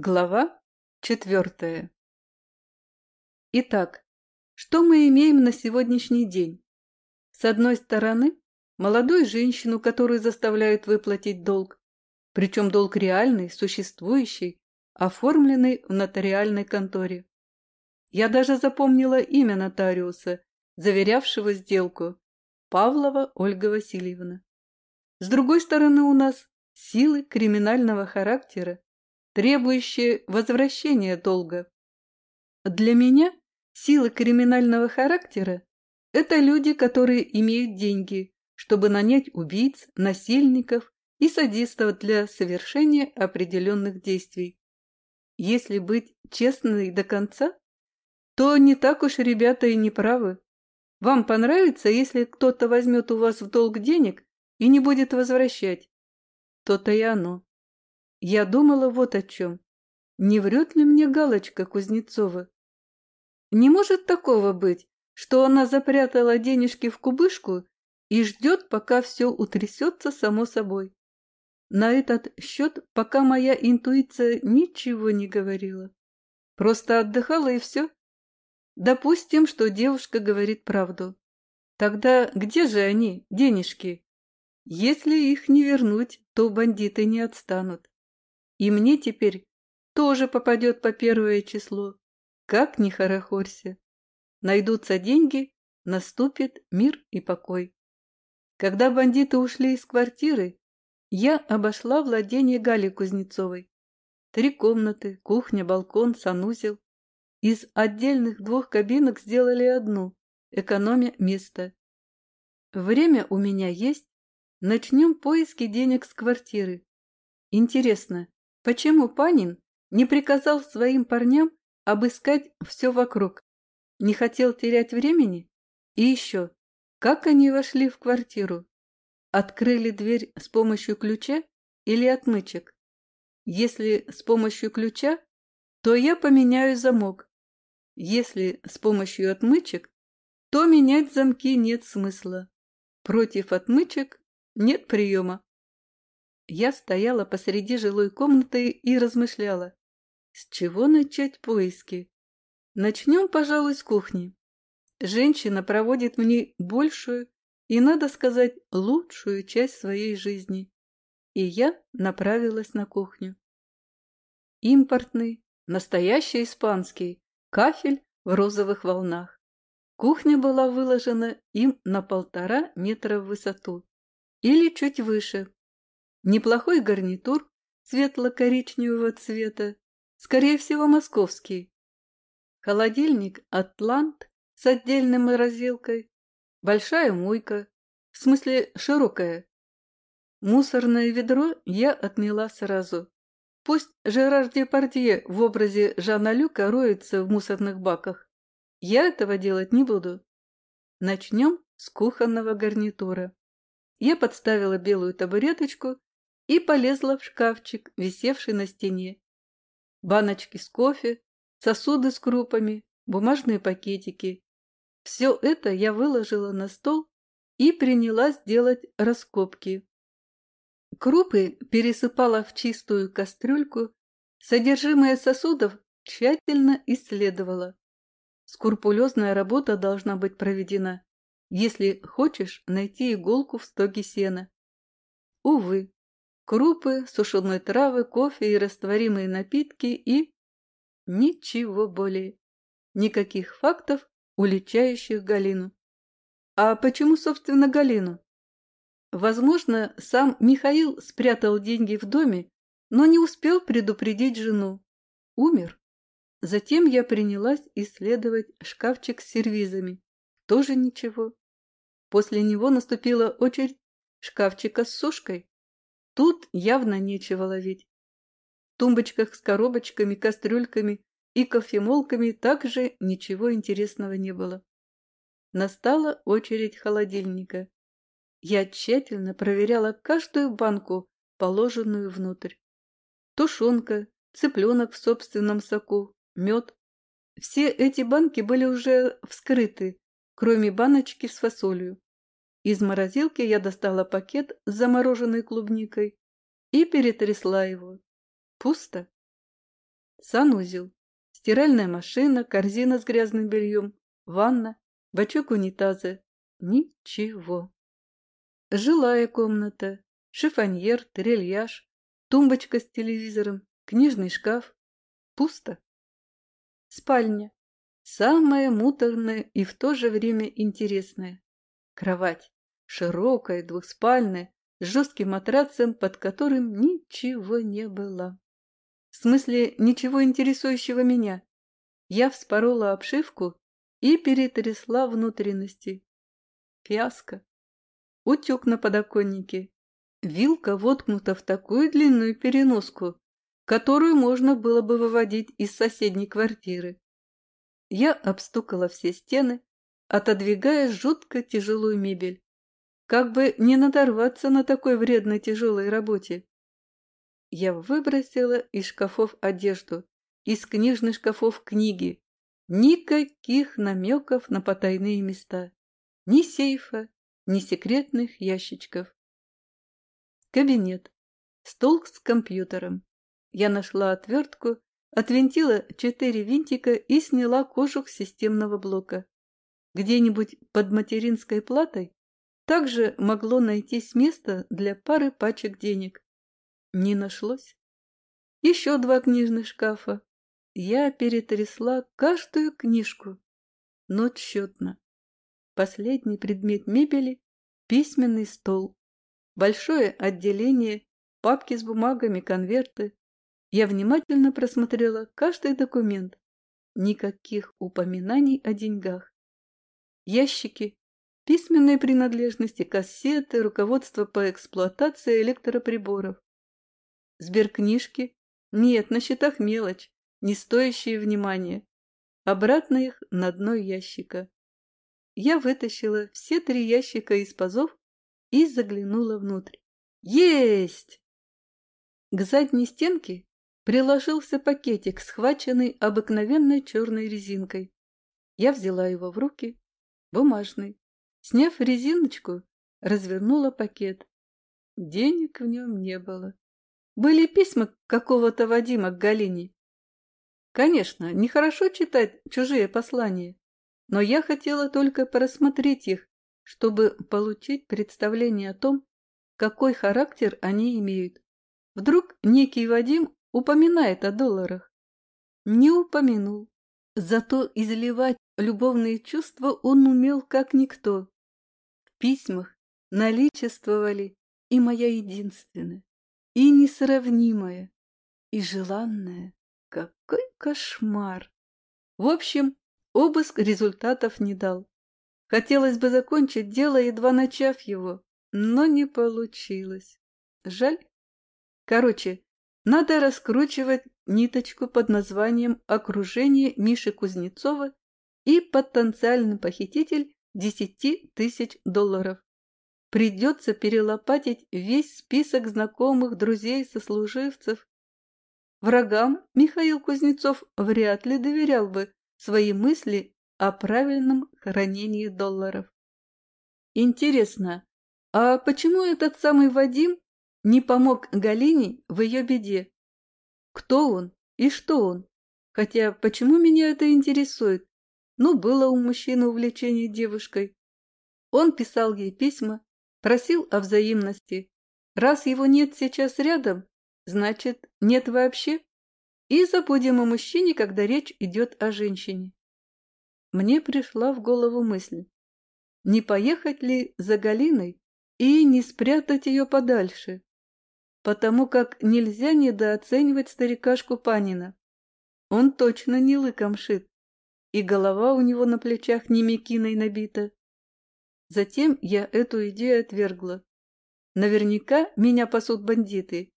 Глава четвертая. Итак, что мы имеем на сегодняшний день? С одной стороны, молодую женщину, которую заставляют выплатить долг, причем долг реальный, существующий, оформленный в нотариальной конторе. Я даже запомнила имя нотариуса, заверявшего сделку – Павлова Ольга Васильевна. С другой стороны у нас силы криминального характера, требующие возвращения долга. Для меня силы криминального характера – это люди, которые имеют деньги, чтобы нанять убийц, насильников и садистов для совершения определенных действий. Если быть честной до конца, то не так уж ребята и не правы. Вам понравится, если кто-то возьмет у вас в долг денег и не будет возвращать? То-то и оно. Я думала вот о чем. Не врет ли мне Галочка Кузнецова? Не может такого быть, что она запрятала денежки в кубышку и ждет, пока все утрясется само собой. На этот счет пока моя интуиция ничего не говорила. Просто отдыхала и все. Допустим, что девушка говорит правду. Тогда где же они, денежки? Если их не вернуть, то бандиты не отстанут. И мне теперь тоже попадет по первое число. Как ни хорохорься. Найдутся деньги, наступит мир и покой. Когда бандиты ушли из квартиры, я обошла владение Гали Кузнецовой. Три комнаты, кухня, балкон, санузел. Из отдельных двух кабинок сделали одну, экономя место. Время у меня есть. Начнем поиски денег с квартиры. Интересно, Почему Панин не приказал своим парням обыскать все вокруг? Не хотел терять времени? И еще, как они вошли в квартиру? Открыли дверь с помощью ключа или отмычек? Если с помощью ключа, то я поменяю замок. Если с помощью отмычек, то менять замки нет смысла. Против отмычек нет приема. Я стояла посреди жилой комнаты и размышляла, с чего начать поиски. Начнем, пожалуй, с кухни. Женщина проводит в ней большую и, надо сказать, лучшую часть своей жизни. И я направилась на кухню. Импортный, настоящий испанский, кафель в розовых волнах. Кухня была выложена им на полтора метра в высоту или чуть выше, Неплохой гарнитур светло-коричневого цвета, скорее всего, московский. Холодильник «Атлант» с отдельной морозилкой, большая мойка, в смысле широкая. Мусорное ведро я отмела сразу. Пусть Жерар Депардье в образе Жана Люка роется в мусорных баках. Я этого делать не буду. Начнем с кухонного гарнитура. Я подставила белую табуреточку и полезла в шкафчик, висевший на стене. Баночки с кофе, сосуды с крупами, бумажные пакетики. Все это я выложила на стол и принялась делать раскопки. Крупы пересыпала в чистую кастрюльку, содержимое сосудов тщательно исследовала. Скрупулезная работа должна быть проведена, если хочешь найти иголку в стоге сена. Увы, крупы, сушеные травы, кофе и растворимые напитки и... Ничего более. Никаких фактов, уличающих Галину. А почему, собственно, Галину? Возможно, сам Михаил спрятал деньги в доме, но не успел предупредить жену. Умер. Затем я принялась исследовать шкафчик с сервизами. Тоже ничего. После него наступила очередь шкафчика с сушкой. Тут явно нечего ловить. В тумбочках с коробочками, кастрюльками и кофемолками также ничего интересного не было. Настала очередь холодильника. Я тщательно проверяла каждую банку, положенную внутрь. Тушенка, цыпленок в собственном соку, мед. Все эти банки были уже вскрыты, кроме баночки с фасолью. Из морозилки я достала пакет с замороженной клубникой и перетрясла его. Пусто. санузел, стиральная машина, корзина с грязным бельем, ванна, бачок унитаза. Ничего. Жилая комната, шифоньер, трильяж, тумбочка с телевизором, книжный шкаф. Пусто. Спальня. Самое муторное и в то же время интересное. Кровать. Широкая, двухспальная, с жестким матрацем, под которым ничего не было. В смысле, ничего интересующего меня. Я вспорола обшивку и перетрясла внутренности. Фиаско. Утюг на подоконнике. Вилка воткнута в такую длинную переноску, которую можно было бы выводить из соседней квартиры. Я обстукала все стены, отодвигая жутко тяжелую мебель. Как бы не надорваться на такой вредной тяжелой работе. Я выбросила из шкафов одежду, из книжных шкафов книги. Никаких намеков на потайные места. Ни сейфа, ни секретных ящичков. Кабинет. Стол с компьютером. Я нашла отвертку, отвинтила четыре винтика и сняла кожух системного блока. Где-нибудь под материнской платой также могло найтись место для пары пачек денег. Не нашлось. Еще два книжных шкафа. Я перетрясла каждую книжку, но тщетно. Последний предмет мебели – письменный стол. Большое отделение, папки с бумагами, конверты. Я внимательно просмотрела каждый документ. Никаких упоминаний о деньгах. Ящики, письменные принадлежности, кассеты, руководство по эксплуатации электроприборов. Сберкнижки? Нет, на счетах мелочь, не стоящие внимания. Обратно их на дно ящика. Я вытащила все три ящика из пазов и заглянула внутрь. Есть! К задней стенке приложился пакетик, схваченный обыкновенной черной резинкой. Я взяла его в руки, бумажный. Сняв резиночку, развернула пакет. Денег в нем не было. Были письма какого-то Вадима к Галине. Конечно, нехорошо читать чужие послания, но я хотела только просмотреть их, чтобы получить представление о том, какой характер они имеют. Вдруг некий Вадим упоминает о долларах. Не упомянул. Зато изливать любовные чувства он умел как никто. В письмах наличествовали и моя единственная, и несравнимая, и желанная. Какой кошмар! В общем, обыск результатов не дал. Хотелось бы закончить дело, едва начав его, но не получилось. Жаль. Короче, надо раскручивать ниточку под названием «Окружение Миши Кузнецова» и потенциальный похититель 10 тысяч долларов. Придется перелопатить весь список знакомых, друзей, сослуживцев. Врагам Михаил Кузнецов вряд ли доверял бы свои мысли о правильном хранении долларов. Интересно, а почему этот самый Вадим не помог Галине в ее беде? Кто он и что он? Хотя почему меня это интересует? Ну, было у мужчины увлечение девушкой. Он писал ей письма, просил о взаимности. Раз его нет сейчас рядом, значит, нет вообще. И забудем о мужчине, когда речь идет о женщине. Мне пришла в голову мысль, не поехать ли за Галиной и не спрятать ее подальше, потому как нельзя недооценивать старикашку Панина. Он точно не лыком шит и голова у него на плечах не мекиной набита. Затем я эту идею отвергла. Наверняка меня пасут бандиты.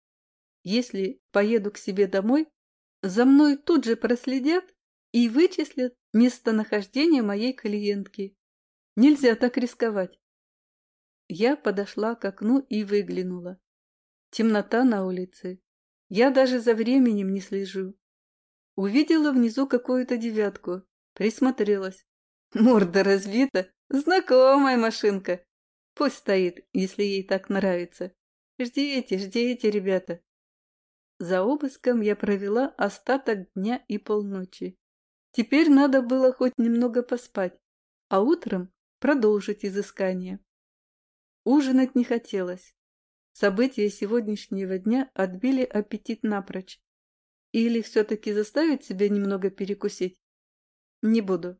Если поеду к себе домой, за мной тут же проследят и вычислят местонахождение моей клиентки. Нельзя так рисковать. Я подошла к окну и выглянула. Темнота на улице. Я даже за временем не слежу. Увидела внизу какую-то девятку. Присмотрелась. Морда разбита. Знакомая машинка. Пусть стоит, если ей так нравится. Ждите, ждите, ребята. за обыском я провела остаток дня и полночи. Теперь надо было хоть немного поспать, а утром продолжить изыскание. Ужинать не хотелось. События сегодняшнего дня отбили аппетит напрочь. Или все-таки заставить себя немного перекусить? Не буду.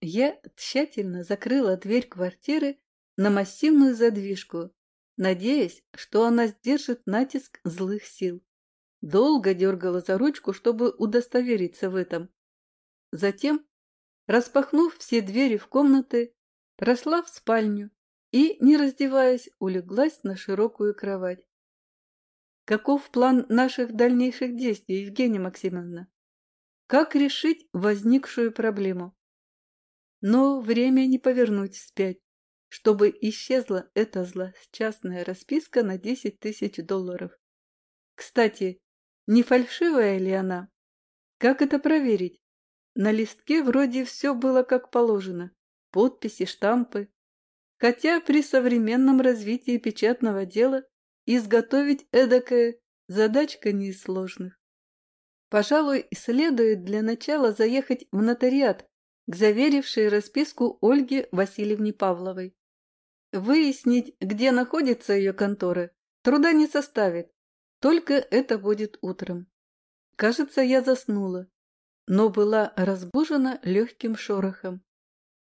Я тщательно закрыла дверь квартиры на массивную задвижку, надеясь, что она сдержит натиск злых сил. Долго дергала за ручку, чтобы удостовериться в этом. Затем, распахнув все двери в комнаты, прошла в спальню и, не раздеваясь, улеглась на широкую кровать. Каков план наших дальнейших действий, Евгения Максимовна? Как решить возникшую проблему? Но время не повернуть вспять, чтобы исчезла эта злосчастная расписка на 10 тысяч долларов. Кстати, не фальшивая ли она? Как это проверить? На листке вроде все было как положено. Подписи, штампы. Хотя при современном развитии печатного дела изготовить эдакое задачка не из сложных. Пожалуй, следует для начала заехать в нотариат к заверившей расписку Ольге Васильевне Павловой. Выяснить, где находится ее контора, труда не составит, только это будет утром. Кажется, я заснула, но была разбужена легким шорохом.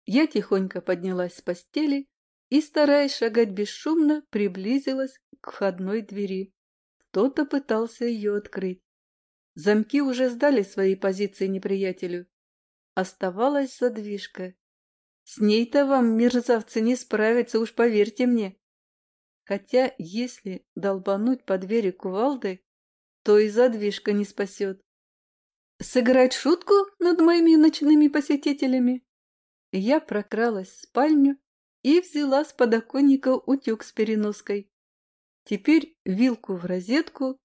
Я тихонько поднялась с постели и, стараясь шагать бесшумно, приблизилась к входной двери. Кто-то пытался ее открыть. Замки уже сдали свои позиции неприятелю. Оставалась задвижка. С ней-то вам, мерзавцы, не справиться, уж поверьте мне. Хотя, если долбануть по двери кувалдой, то и задвижка не спасет. Сыграть шутку над моими ночными посетителями? Я прокралась в спальню и взяла с подоконника утюг с переноской. Теперь вилку в розетку,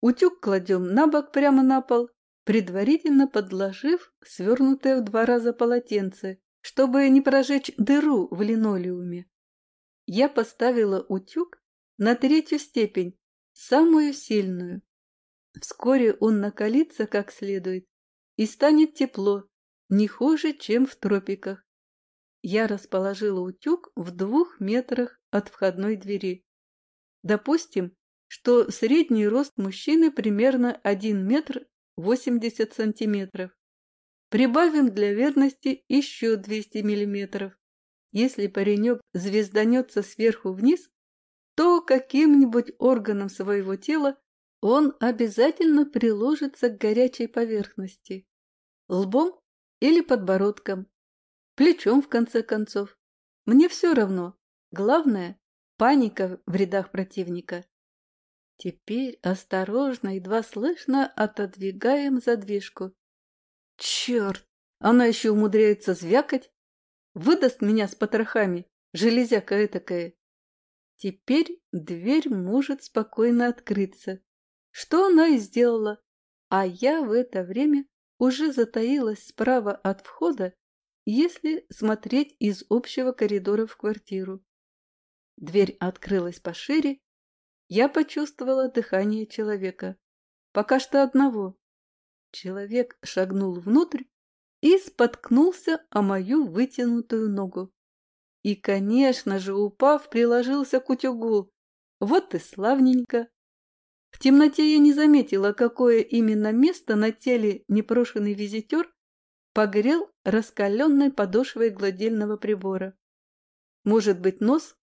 утюг кладем на бок прямо на пол, предварительно подложив свернутое в два раза полотенце, чтобы не прожечь дыру в линолеуме. Я поставила утюг на третью степень, самую сильную. Вскоре он накалится как следует и станет тепло, не хуже, чем в тропиках. Я расположила утюг в двух метрах от входной двери. Допустим, что средний рост мужчины примерно 1 метр 80 сантиметров. Прибавим для верности еще 200 миллиметров. Если паренек звезданется сверху вниз, то каким-нибудь органом своего тела он обязательно приложится к горячей поверхности. Лбом или подбородком, плечом в конце концов. Мне все равно. Главное – паника в рядах противника. Теперь осторожно, едва слышно отодвигаем задвижку. Черт! Она еще умудряется звякать. Выдаст меня с потрохами, железяка этакая. Теперь дверь может спокойно открыться. Что она и сделала. А я в это время уже затаилась справа от входа, если смотреть из общего коридора в квартиру. Дверь открылась пошире, я почувствовала дыхание человека. Пока что одного. Человек шагнул внутрь и споткнулся о мою вытянутую ногу. И, конечно же, упав, приложился к утюгу. Вот и славненько. В темноте я не заметила, какое именно место на теле непрошенный визитер погрел раскаленной подошвой гладильного прибора. Может быть, нос,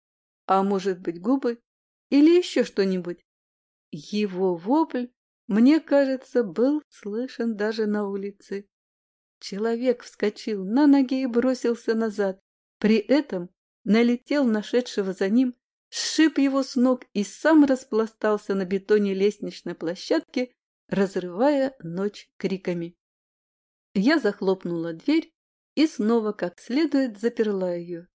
а может быть, губы или еще что-нибудь. Его вопль, мне кажется, был слышен даже на улице. Человек вскочил на ноги и бросился назад. При этом налетел нашедшего за ним, сшиб его с ног и сам распластался на бетоне лестничной площадки, разрывая ночь криками. Я захлопнула дверь и снова как следует заперла ее.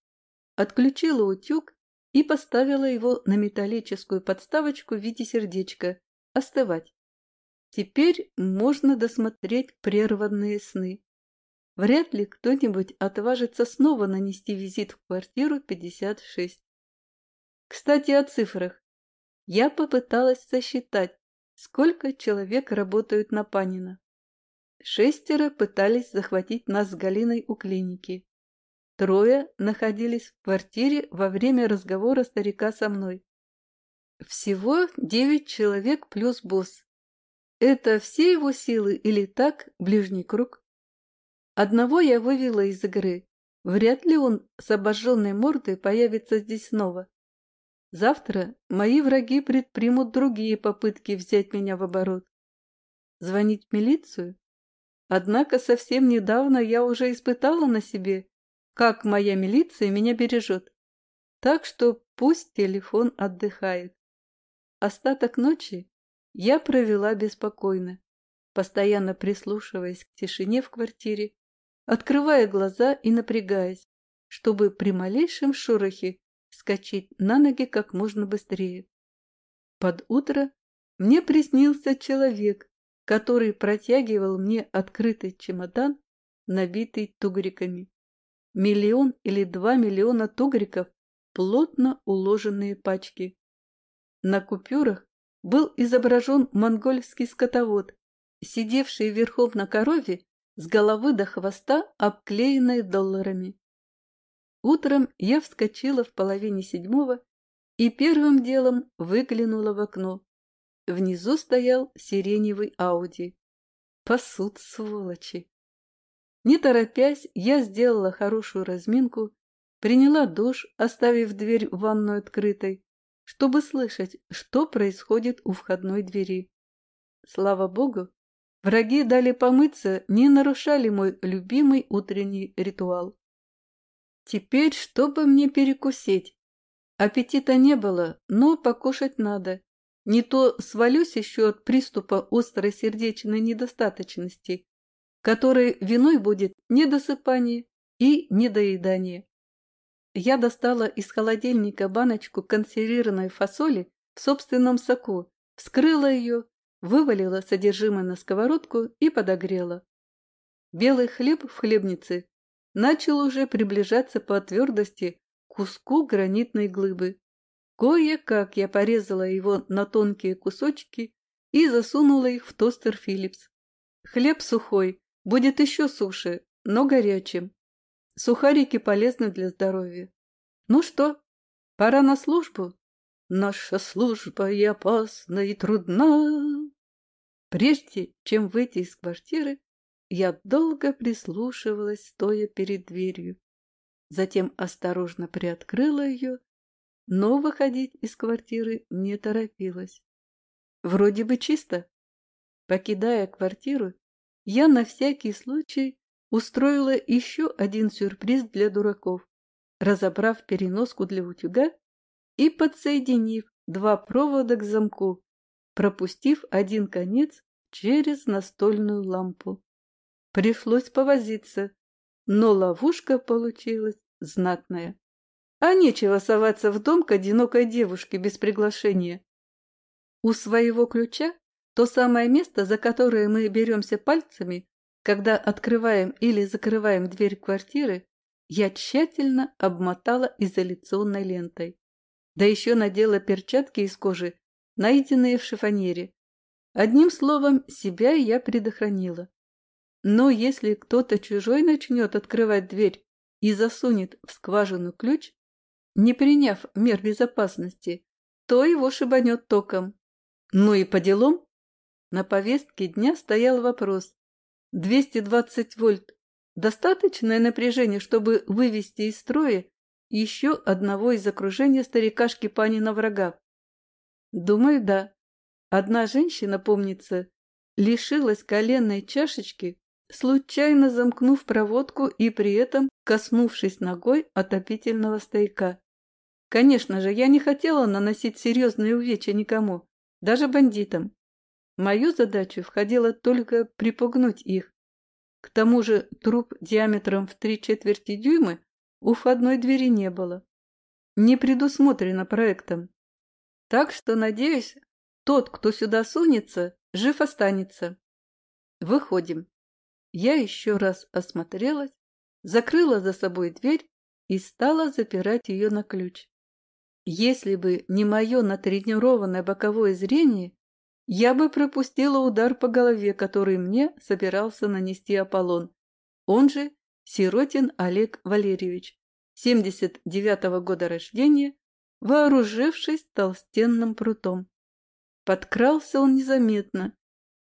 Отключила утюг и поставила его на металлическую подставочку в виде сердечка остывать. Теперь можно досмотреть прерванные сны. Вряд ли кто-нибудь отважится снова нанести визит в квартиру 56. Кстати, о цифрах. Я попыталась сосчитать, сколько человек работают на Панина. Шестеро пытались захватить нас с Галиной у клиники. Трое находились в квартире во время разговора старика со мной. Всего девять человек плюс босс. Это все его силы или так, ближний круг? Одного я вывела из игры. Вряд ли он с обожженной мордой появится здесь снова. Завтра мои враги предпримут другие попытки взять меня в оборот. Звонить в милицию? Однако совсем недавно я уже испытала на себе, как моя милиция меня бережет. Так что пусть телефон отдыхает. Остаток ночи я провела беспокойно, постоянно прислушиваясь к тишине в квартире, открывая глаза и напрягаясь, чтобы при малейшем шорохе скачать на ноги как можно быстрее. Под утро мне приснился человек, который протягивал мне открытый чемодан, набитый тугриками. Миллион или два миллиона тугриков, плотно уложенные пачки. На купюрах был изображен монгольский скотовод, сидевший верхом на корове с головы до хвоста, обклеенной долларами. Утром я вскочила в половине седьмого и первым делом выглянула в окно. Внизу стоял сиреневый Ауди. Пасут, сволочи! Не торопясь, я сделала хорошую разминку, приняла душ, оставив дверь в ванную открытой, чтобы слышать, что происходит у входной двери. Слава богу, враги дали помыться, не нарушали мой любимый утренний ритуал. Теперь, чтобы мне перекусить? Аппетита не было, но покушать надо. Не то свалюсь еще от приступа острой сердечной недостаточности, которой виной будет недосыпание и недоедание. Я достала из холодильника баночку консервированной фасоли в собственном соку, вскрыла ее, вывалила содержимое на сковородку и подогрела. Белый хлеб в хлебнице начал уже приближаться по твердости к куску гранитной глыбы. Кое-как я порезала его на тонкие кусочки и засунула их в тостер Филлипс. Хлеб сухой, будет еще суше, но горячим. Сухарики полезны для здоровья. Ну что, пора на службу? Наша служба и опасна, и трудна. Прежде чем выйти из квартиры, я долго прислушивалась, стоя перед дверью. Затем осторожно приоткрыла ее но выходить из квартиры не торопилась. Вроде бы чисто. Покидая квартиру, я на всякий случай устроила еще один сюрприз для дураков, разобрав переноску для утюга и подсоединив два провода к замку, пропустив один конец через настольную лампу. Пришлось повозиться, но ловушка получилась знатная. А нечего соваться в дом к одинокой девушке без приглашения. У своего ключа то самое место, за которое мы беремся пальцами, когда открываем или закрываем дверь квартиры, я тщательно обмотала изоляционной лентой. Да еще надела перчатки из кожи, найденные в шифонере. Одним словом, себя я предохранила. Но если кто-то чужой начнет открывать дверь и засунет в скважину ключ, не приняв мер безопасности, то его шибанет током. Ну и по делам. На повестке дня стоял вопрос. 220 вольт – достаточное напряжение, чтобы вывести из строя еще одного из окружения старикашки Панина врага? Думаю, да. Одна женщина, помнится, лишилась коленной чашечки, случайно замкнув проводку и при этом коснувшись ногой отопительного стояка. Конечно же, я не хотела наносить серьезные увечья никому, даже бандитам. Мою задачу входило только припугнуть их. К тому же труп диаметром в три четверти дюйма у входной двери не было. Не предусмотрено проектом. Так что, надеюсь, тот, кто сюда сунется, жив останется. Выходим. Я еще раз осмотрелась, закрыла за собой дверь и стала запирать ее на ключ. Если бы не мое натренированное боковое зрение, я бы пропустила удар по голове, который мне собирался нанести Аполлон, он же Сиротин Олег Валерьевич, 79-го года рождения, вооружившись толстенным прутом. Подкрался он незаметно.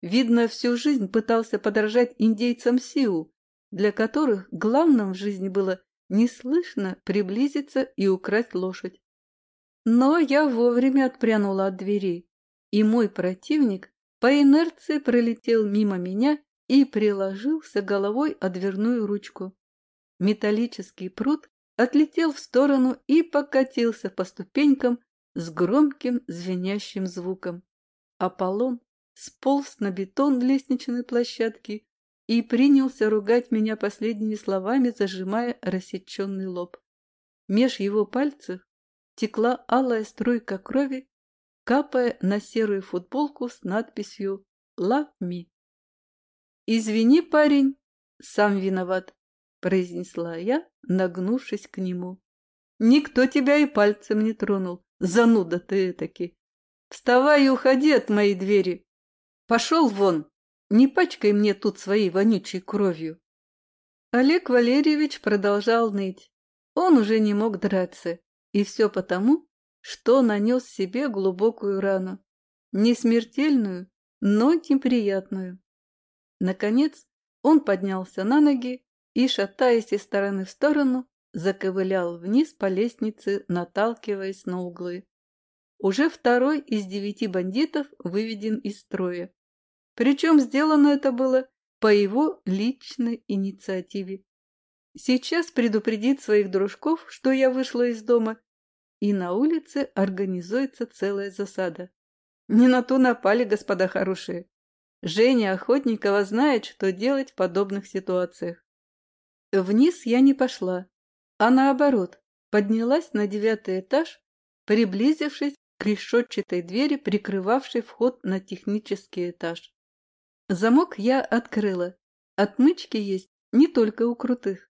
Видно, всю жизнь пытался подражать индейцам Сиу, для которых главным в жизни было неслышно приблизиться и украсть лошадь. Но я вовремя отпрянула от двери, и мой противник по инерции пролетел мимо меня и приложился головой о дверную ручку. Металлический пруд отлетел в сторону и покатился по ступенькам с громким звенящим звуком. Аполлон сполз на бетон лестничной площадки и принялся ругать меня последними словами, зажимая рассеченный лоб. Меж его пальцев текла алая струйка крови, капая на серую футболку с надписью «Love me». «Извини, парень, сам виноват», — произнесла я, нагнувшись к нему. «Никто тебя и пальцем не тронул, зануда ты таки. Вставай и уходи от моей двери. Пошел вон, не пачкай мне тут своей вонючей кровью». Олег Валерьевич продолжал ныть. Он уже не мог драться, и все потому, что нанес себе глубокую рану. Не смертельную, но неприятную. Наконец он поднялся на ноги и, шатаясь из стороны в сторону, заковылял вниз по лестнице, наталкиваясь на углы. Уже второй из девяти бандитов выведен из строя. Причем сделано это было по его личной инициативе. Сейчас предупредит своих дружков, что я вышла из дома, и на улице организуется целая засада. Не на ту напали, господа хорошие. Женя Охотникова знает, что делать в подобных ситуациях. Вниз я не пошла, а наоборот, поднялась на девятый этаж, приблизившись к решетчатой двери, прикрывавшей вход на технический этаж. Замок я открыла. Отмычки есть не только у крутых.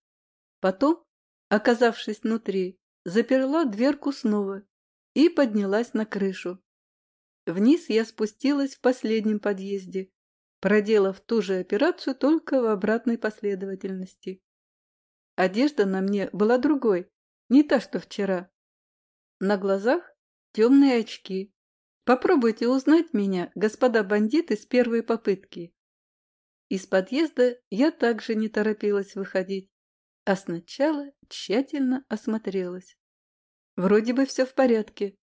Потом, оказавшись внутри, заперла дверку снова и поднялась на крышу. Вниз я спустилась в последнем подъезде, проделав ту же операцию, только в обратной последовательности. Одежда на мне была другой, не та, что вчера. На глазах темные очки. Попробуйте узнать меня, господа бандиты, с первой попытки. Из подъезда я также не торопилась выходить, а сначала тщательно осмотрелась. Вроде бы все в порядке.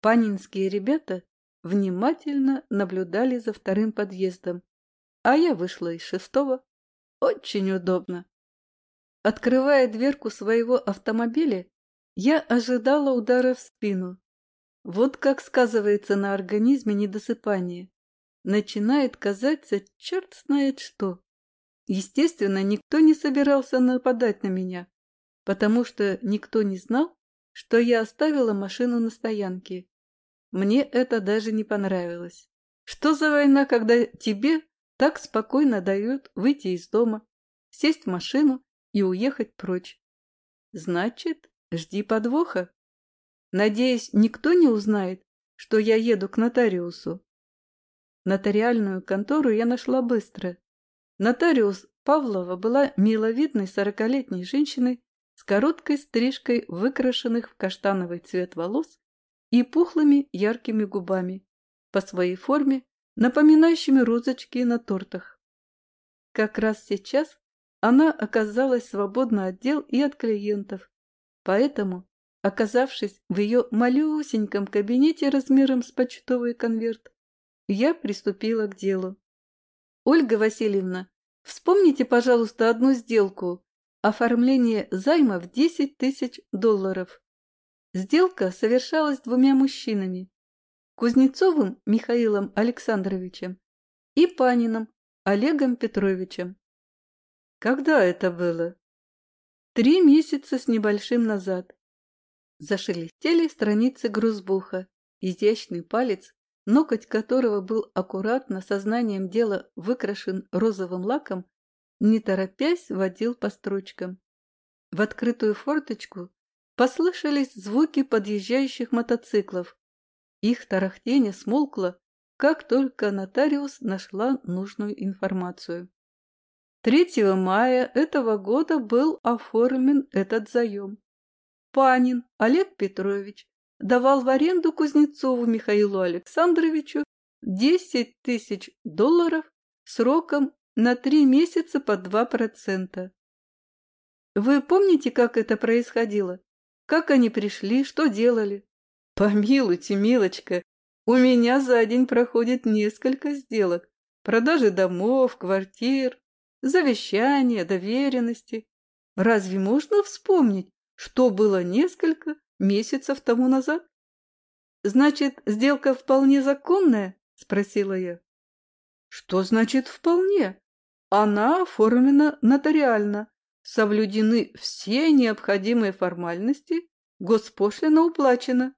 Панинские ребята внимательно наблюдали за вторым подъездом, а я вышла из шестого. Очень удобно. Открывая дверку своего автомобиля, я ожидала удара в спину. Вот как сказывается на организме недосыпание. Начинает казаться черт знает что. Естественно, никто не собирался нападать на меня, потому что никто не знал, что я оставила машину на стоянке. Мне это даже не понравилось. Что за война, когда тебе так спокойно дают выйти из дома, сесть в машину и уехать прочь. Значит, жди подвоха. Надеюсь, никто не узнает, что я еду к нотариусу. Нотариальную контору я нашла быстро. Нотариус Павлова была миловидной сорокалетней женщиной с короткой стрижкой выкрашенных в каштановый цвет волос и пухлыми яркими губами, по своей форме напоминающими розочки на тортах. Как раз сейчас она оказалась свободна от дел и от клиентов, поэтому, оказавшись в ее малюсеньком кабинете размером с почтовый конверт, я приступила к делу. «Ольга Васильевна, вспомните, пожалуйста, одну сделку – оформление займа в 10 тысяч долларов. Сделка совершалась двумя мужчинами, Кузнецовым Михаилом Александровичем и Паниным Олегом Петровичем. Когда это было? Три месяца с небольшим назад. Зашелестели страницы грузбуха. Изящный палец, ноготь которого был аккуратно сознанием дела выкрашен розовым лаком, не торопясь водил по строчкам. В открытую форточку послышались звуки подъезжающих мотоциклов, их тарахтение смолкло, как только нотариус нашла нужную информацию. 3 мая этого года был оформлен этот заем. Панин Олег Петрович давал в аренду Кузнецову Михаилу Александровичу 10 тысяч долларов сроком на три месяца по 2%. Вы помните, как это происходило? Как они пришли, что делали? Помилуйте, милочка, у меня за день проходит несколько сделок. Продажи домов, квартир, завещания, доверенности. Разве можно вспомнить, что было несколько месяцев тому назад? Значит, сделка вполне законная? Спросила я. Что значит вполне? Она оформлена нотариально. Соблюдены все необходимые формальности, госпошлина уплачена.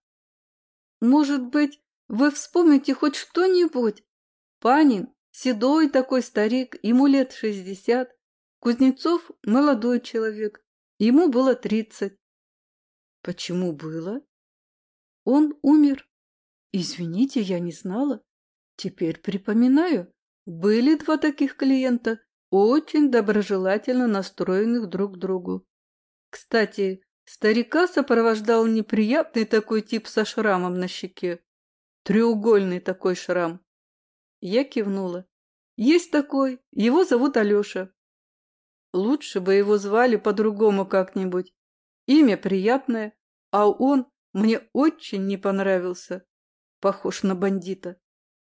Может быть, вы вспомните хоть что-нибудь? Панин, седой такой старик, ему лет шестьдесят. Кузнецов – молодой человек, ему было тридцать. Почему было? Он умер. Извините, я не знала. Теперь припоминаю. Были два таких клиента, очень доброжелательно настроенных друг к другу. Кстати, старика сопровождал неприятный такой тип со шрамом на щеке. Треугольный такой шрам. Я кивнула. Есть такой, его зовут Алеша. Лучше бы его звали по-другому как-нибудь. Имя приятное, а он мне очень не понравился. Похож на бандита.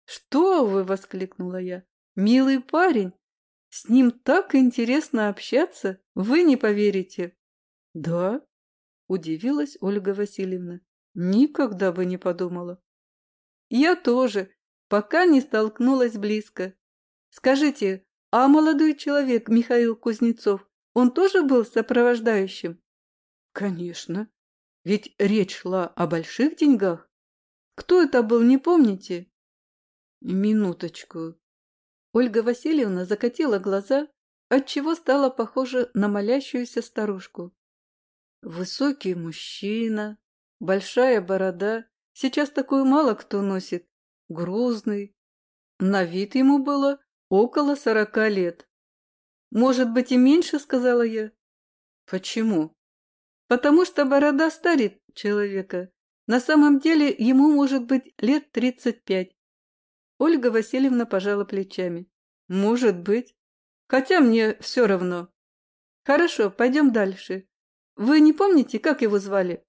«Что вы!» — воскликнула я. «Милый парень! С ним так интересно общаться, вы не поверите!» «Да?» — удивилась Ольга Васильевна. «Никогда бы не подумала». Я тоже, пока не столкнулась близко. Скажите, а молодой человек Михаил Кузнецов, он тоже был сопровождающим? Конечно, ведь речь шла о больших деньгах. Кто это был, не помните? Минуточку. Ольга Васильевна закатила глаза, отчего стала похожа на молящуюся старушку. Высокий мужчина, большая борода Сейчас такую мало кто носит. Грузный. На вид ему было около сорока лет. Может быть и меньше, сказала я. Почему? Потому что борода старит человека. На самом деле ему может быть лет тридцать пять. Ольга Васильевна пожала плечами. Может быть. Хотя мне все равно. Хорошо, пойдем дальше. Вы не помните, как его звали?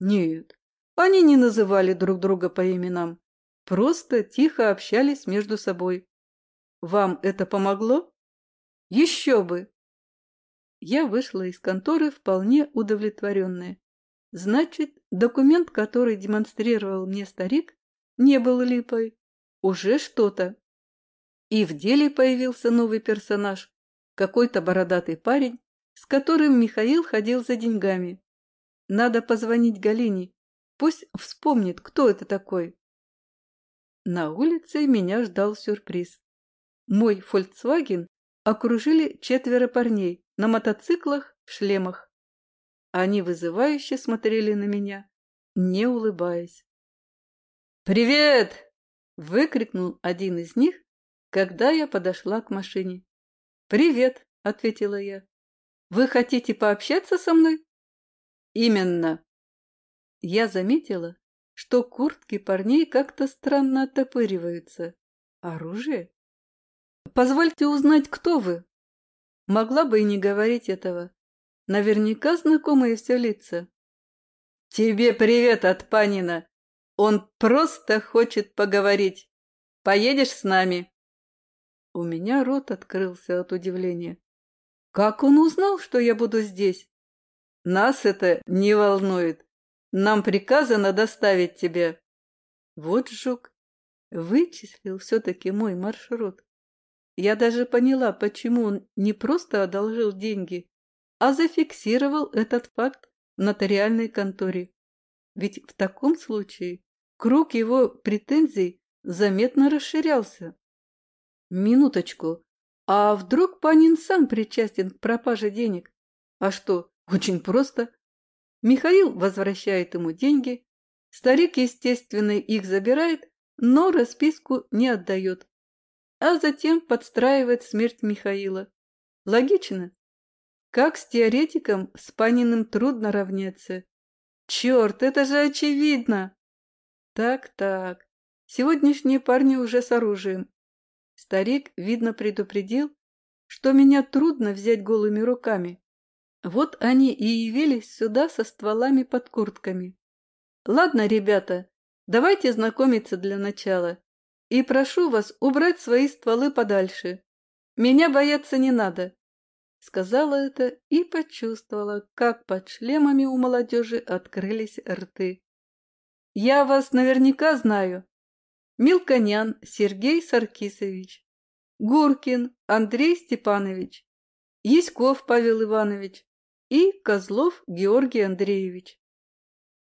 Нет. Они не называли друг друга по именам, просто тихо общались между собой. Вам это помогло? Еще бы! Я вышла из конторы вполне удовлетворенная. Значит, документ, который демонстрировал мне старик, не был липой. Уже что-то. И в деле появился новый персонаж, какой-то бородатый парень, с которым Михаил ходил за деньгами. Надо позвонить Галине Пусть вспомнит, кто это такой. На улице меня ждал сюрприз. Мой «Фольксваген» окружили четверо парней на мотоциклах в шлемах. Они вызывающе смотрели на меня, не улыбаясь. «Привет!» — выкрикнул один из них, когда я подошла к машине. «Привет!» — ответила я. «Вы хотите пообщаться со мной?» «Именно!» Я заметила, что куртки парней как-то странно оттопыриваются. Оружие? Позвольте узнать, кто вы. Могла бы и не говорить этого. Наверняка знакомые все лица. Тебе привет от Панина. Он просто хочет поговорить. Поедешь с нами? У меня рот открылся от удивления. Как он узнал, что я буду здесь? Нас это не волнует. Нам приказано доставить тебе. Вот жук. Вычислил все-таки мой маршрут. Я даже поняла, почему он не просто одолжил деньги, а зафиксировал этот факт в нотариальной конторе. Ведь в таком случае круг его претензий заметно расширялся. Минуточку, а вдруг Панин сам причастен к пропаже денег? А что, очень просто. Михаил возвращает ему деньги, старик, естественно, их забирает, но расписку не отдает. А затем подстраивает смерть Михаила. Логично? Как с теоретиком с Паниным трудно равняться. Черт, это же очевидно! Так-так, сегодняшние парни уже с оружием. Старик, видно, предупредил, что меня трудно взять голыми руками. Вот они и явились сюда со стволами под куртками. Ладно, ребята, давайте знакомиться для начала. И прошу вас убрать свои стволы подальше. Меня бояться не надо. Сказала это и почувствовала, как под шлемами у молодежи открылись рты. Я вас наверняка знаю. Милконян Сергей Саркисович, Гуркин Андрей Степанович, Яськов Павел Иванович и Козлов Георгий Андреевич.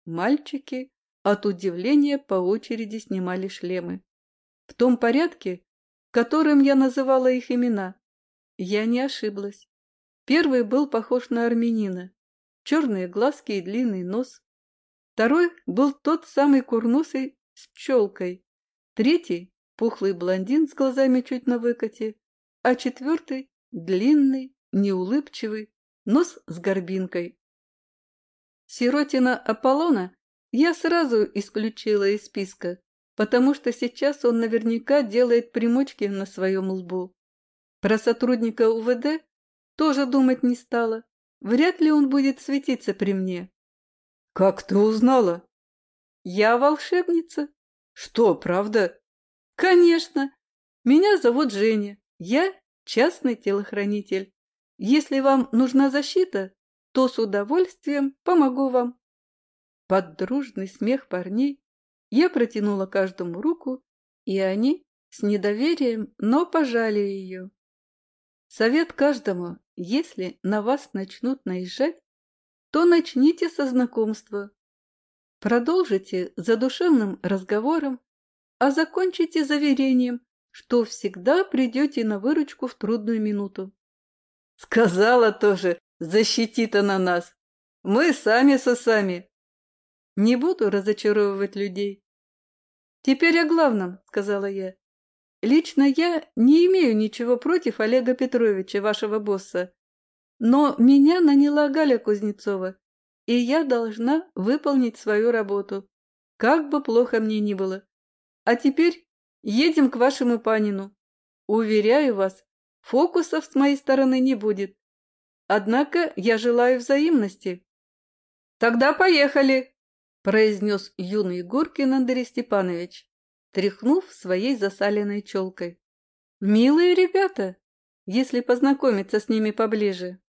Мальчики от удивления по очереди снимали шлемы. В том порядке, которым я называла их имена. Я не ошиблась. Первый был похож на армянина. Черные глазки и длинный нос. Второй был тот самый курносый с челкой. Третий – пухлый блондин с глазами чуть на выкате. А четвертый – длинный, неулыбчивый, нос с горбинкой. Сиротина Аполлона я сразу исключила из списка, потому что сейчас он наверняка делает примочки на своем лбу. Про сотрудника УВД тоже думать не стала. Вряд ли он будет светиться при мне. «Как ты узнала?» «Я волшебница». «Что, правда?» «Конечно. Меня зовут Женя. Я частный телохранитель. Если вам нужна защита, то с удовольствием помогу вам». Под дружный смех парней я протянула каждому руку, и они с недоверием, но пожали ее. Совет каждому, если на вас начнут наезжать, то начните со знакомства. Продолжите задушевным разговором, а закончите заверением, что всегда придете на выручку в трудную минуту. Сказала тоже, защитит она нас. Мы сами со сами. Не буду разочаровывать людей. Теперь о главном, сказала я. Лично я не имею ничего против Олега Петровича, вашего босса. Но меня наняла Галя Кузнецова, и я должна выполнить свою работу, как бы плохо мне ни было. А теперь едем к вашему Панину. Уверяю вас, фокусов с моей стороны не будет. Однако я желаю взаимности. Тогда поехали, произнес юный Гуркин Андрей Степанович тряхнув своей засаленной челкой. «Милые ребята, если познакомиться с ними поближе».